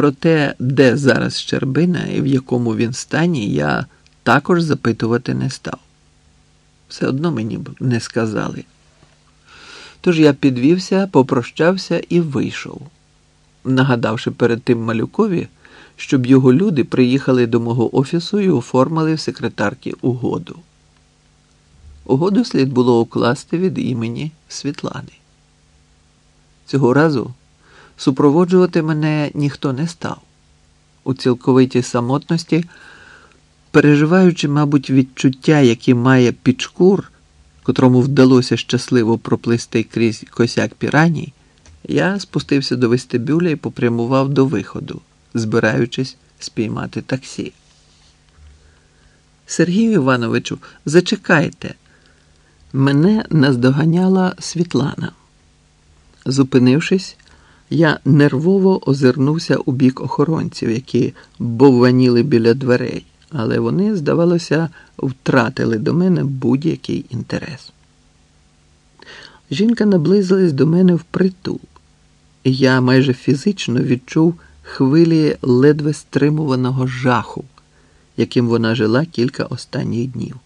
Про те, де зараз Щербина і в якому він стані, я також запитувати не став. Все одно мені б не сказали. Тож я підвівся, попрощався і вийшов, нагадавши перед тим малюкові, щоб його люди приїхали до мого офісу і оформили в секретарки угоду. Угоду слід було укласти від імені Світлани. Цього разу супроводжувати мене ніхто не став. У цілковитій самотності, переживаючи, мабуть, відчуття, які має підшкур, котрому вдалося щасливо проплисти крізь косяк піраній, я спустився до вестибюля і попрямував до виходу, збираючись спіймати таксі. Сергію Івановичу, зачекайте. Мене наздоганяла Світлана. Зупинившись, я нервово озирнувся у бік охоронців, які бовваніли біля дверей, але вони, здавалося, втратили до мене будь-який інтерес. Жінка наблизилась до мене впритул, і я майже фізично відчув хвилі ледве стримуваного жаху, яким вона жила кілька останніх днів.